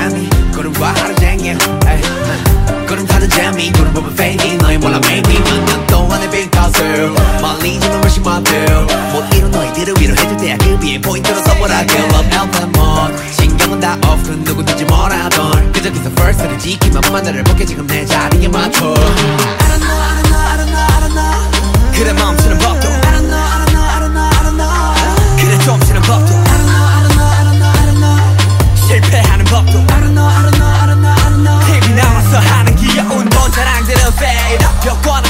재미 걸음과 하루 종일 걸음 타는 재미 구름 보면 fading 너의 몰라 maybe. 몇년 동안의 big hustle 말리지만 무시 마음대로 못 이룬 너희들을 위로해줄 때야. 그 위에 포인트로 선물할게 Love Alpha Mode 신경은 다 off. 그 누구든지 뭐라던. 그저 그저 first를 지키만 만나를 벗게 지금 내 자리에 맞춰. I don't know. 벽과는